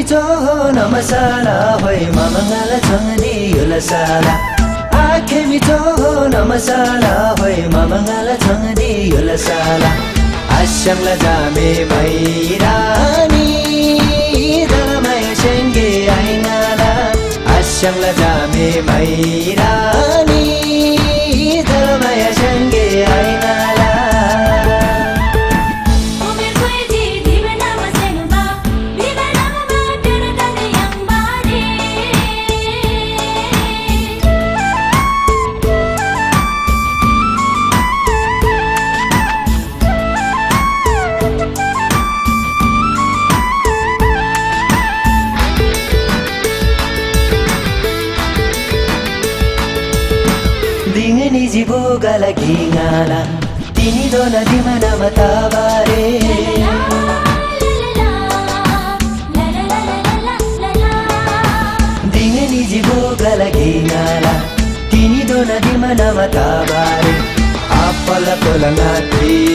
मिठो नमसाला होइ ममङ्गल चङ्दी युलसाला आखे मिठो नमसाला होइ ममङ्गल चङ्दी युलसाला आश्यङ्ल जामे मैरानी दलमय सेङ्गे आइङ्गाला आश्यङ्ल जामे मैरानी ನಿಜಿಬೂಗಲ ಗೀನಾಲ ತಿನಿದೊಲ ದಿಮನ ಮತಾವಾರೇ ದಿನಿ ನಿಜಿಬೂಗಲ ಗೀನಾಲ ತಿನಿದೊನ ದಿಮನ ಮತಾವಾರೇ ಆಪ್ಪಲ ಕೊಲ ನಾತೀ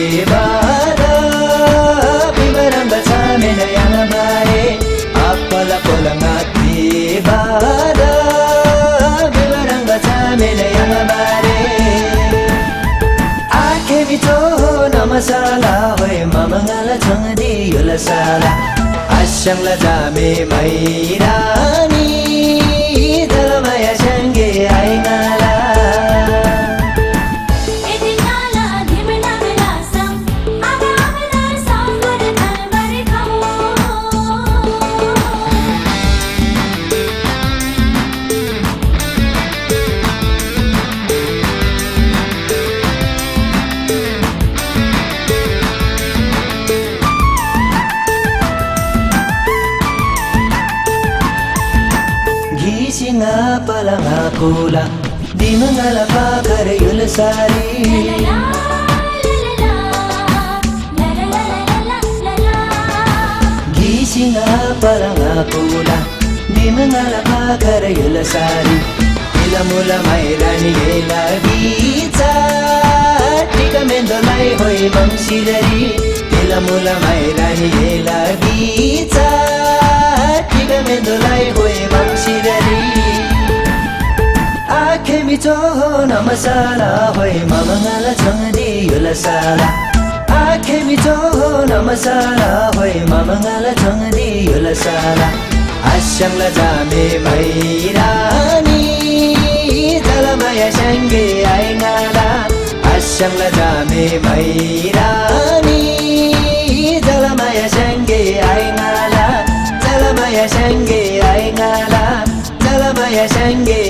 युलसाला आस्यङ्ल जामे मैरानी इलमुल मैरानी हेला बिचा टिका मेन्दोलाई होइ मङ्सिररी मिठो नमसाला होइ ममङ्गल छङ्दी युलसाला आखे मिठो नमसाला होइ ममङ्गल छङ्दी युलसाला आस्यङ्ल जामे मैरानी जलमय सङ्गे आइङ्गाला आस्यङ्ल जामे मैरानी जलमय सङ्गे आइङ्गाला जलमय सङ्गे आइङ्गाला जलमय जलमय सङ्गे